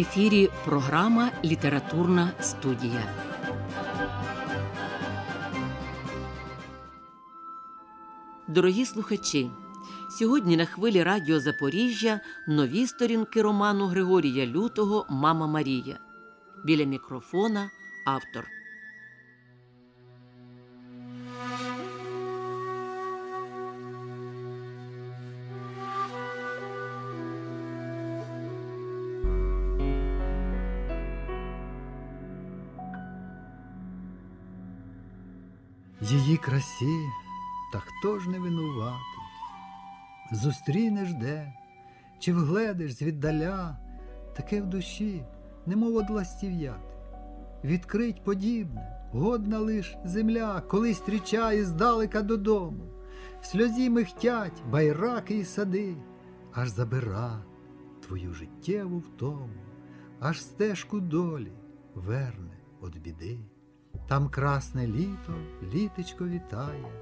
Ефірі програма Літературна студія. Дорогі слухачі. Сьогодні на хвилі Радіо Запоріжжя нові сторінки роману Григорія Лютого Мама Марія. Біля мікрофона автор. Її красі, та хто ж не винуватий? Зустрінеш де, чи вгледиш звіддаля, таке в душі, немов од ластів'ят. Відкрить подібне, годна лиш земля, коли стрічає здалека додому, в сльозі михтять байраки і сади, аж забира твою життєву втому, аж стежку долі верне од біди. Там красне літо, літечко вітає,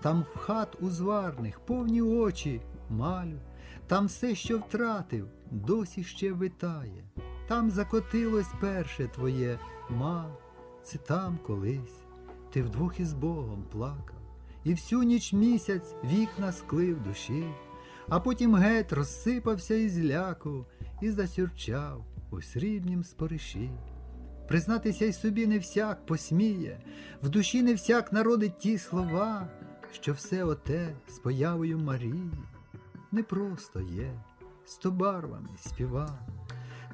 там в хат узварних повні очі малю, там все, що втратив, досі ще витає, там закотилось перше твоє ма, це там колись. Ти вдвох із Богом плакав, і всю ніч місяць вікна склив душі, а потім геть розсипався із ляку і засюрчав у срібнім спориші. Признатися й собі не всяк посміє, в душі не всяк народить ті слова, що все оте з появою Марії. Не просто є, сто барвами співа,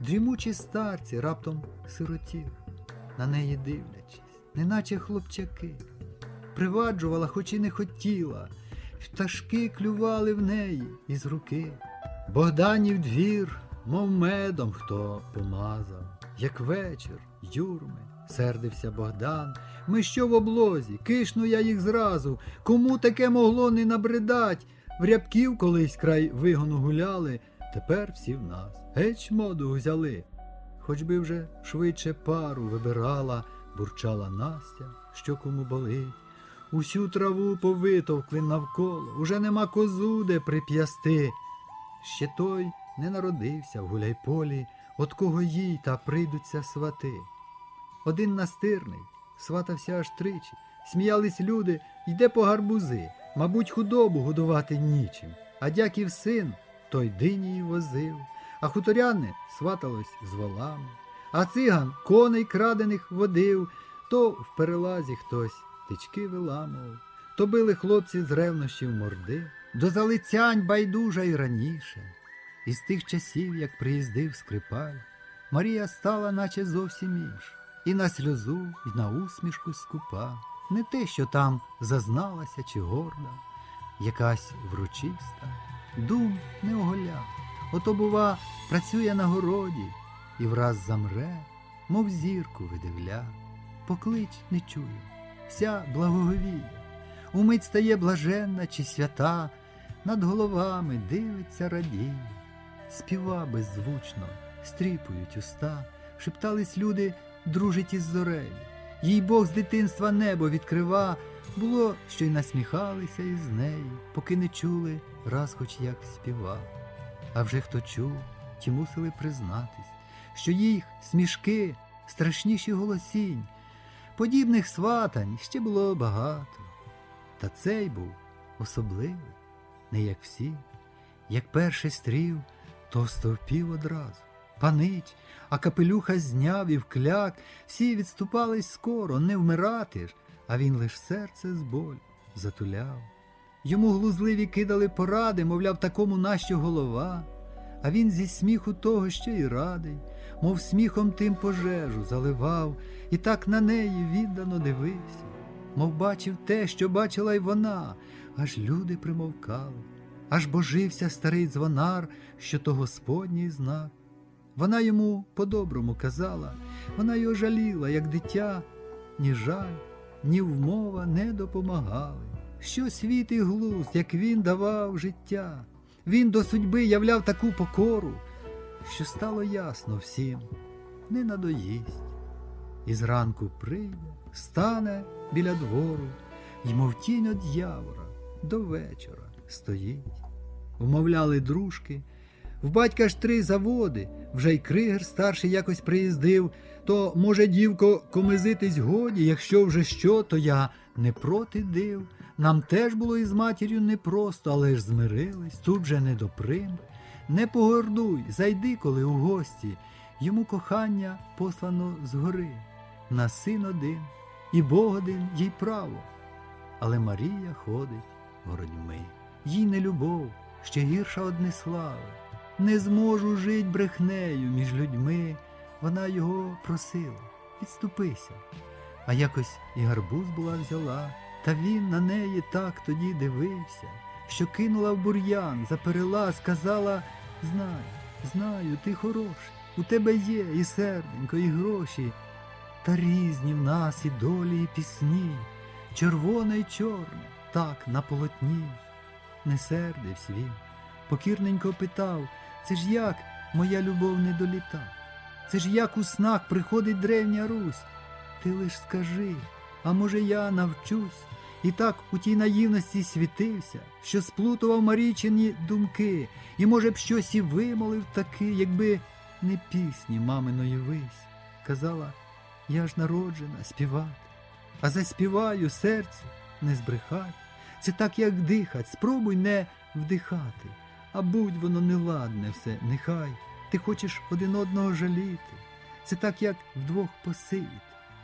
дрімучі старці раптом сиротів, на неї дивлячись, неначе хлопчаки, приваджувала, хоч і не хотіла, пташки клювали в неї із руки. Богданів двір, мов медом хто помазав, як вечір, юрми, сердився Богдан. Ми що в облозі, кишну я їх зразу, кому таке могло не набридать? В рябків колись край вигону гуляли, тепер всі в нас. Геть моду взяли. Хоч би вже швидше пару вибирала, бурчала Настя, що кому болить. Усю траву повитовкли навколо, уже нема козу, де прип'ясти. Ще той не народився в гуляйполі, от кого їй та прийдуться свати. Один настирний сватався аж тричі, сміялись люди, йде по гарбузи, мабуть, худобу годувати нічим. А дяків син той дині й возив, а хуторяне сваталось з волами, а циган коней крадених водив, то в перелазі хтось тички виламував, то били хлопці з ревнощів морди, до залицянь байдужа й раніше. Із тих часів, як приїздив скрипаль, Марія стала, наче зовсім інша, і на сльозу, і на усмішку скупа, не те, що там зазналася чи горда, якась врочиста, дум не оголя. Ото, бува, працює на городі і враз замре, мов зірку видивля, поклич не чує, вся благоговіє, умить стає блаженна чи свята, над головами дивиться радіє співа беззвучно, стріпують уста, шептались люди, дружить із зорею. Їй Бог з дитинства небо відкрива, було, що й насміхалися із нею, поки не чули, раз хоч як співа. А вже хто чув, ті мусили признатись, що їх смішки страшніші голосінь, подібних сватань ще було багато. Та цей був особливий, не як всі, як перший стрів, то стовпів одразу, панич, а капелюха зняв і вкляк, всі відступались скоро, не вмирати ж, а він лиш серце з болю затуляв. Йому глузливі кидали поради, мовляв, такому нащо голова, а він зі сміху того ще й радий, мов сміхом тим пожежу заливав, і так на неї віддано дивився, мов бачив те, що бачила й вона, аж люди примовкали, аж божився старий дзвонар, що то Господній знак. Вона йому по-доброму казала, вона його жаліла, як дитя, ні жаль, ні вмова не допомагали. Що світ і глузд, як він давав життя, він до судьби являв таку покору, що стало ясно всім, не надоїсть. І зранку прийде, стане біля двору, й мов тінь од явора до вечора стоїть. Вмовляли дружки, в батька ж три заводи, вже й кригер старший якось приїздив, то, може, дівко, комизитись годі, якщо вже що, то я не проти див. Нам теж було із матір'ю непросто, але ж змирились, тут же не доприм. Не погордуй, зайди, коли у гості, йому кохання послано згори, на син один, і Бог один, їй право. Але Марія ходить городьми, їй не любов, ще гірша одне слави. Не зможу жить брехнею між людьми. Вона його просила, відступися. А якось і гарбуз була взяла, та він на неї так тоді дивився, що кинула в бур'ян, заперела, сказала Знаю, знаю, ти хороший, у тебе є і серденько, і гроші, та різні в нас і долі, і пісні, червоне й чорне, так на полотні. Не сердився він, покірненько питав, це ж як моя любов не доліта? Це ж як у снах приходить древня Русь. Ти лиш скажи, а може я навчусь, і так у тій наївності світився, що сплутував Марічині думки, і, може б, щось і вимолив таки, якби не пісні маминої вись. Казала, я ж народжена співати, а заспіваю серце не збрехать. Це так, як дихать, спробуй не вдихати, а будь воно неладне все, нехай. Ти хочеш один одного жаліти. Це так, як вдвох посидіти.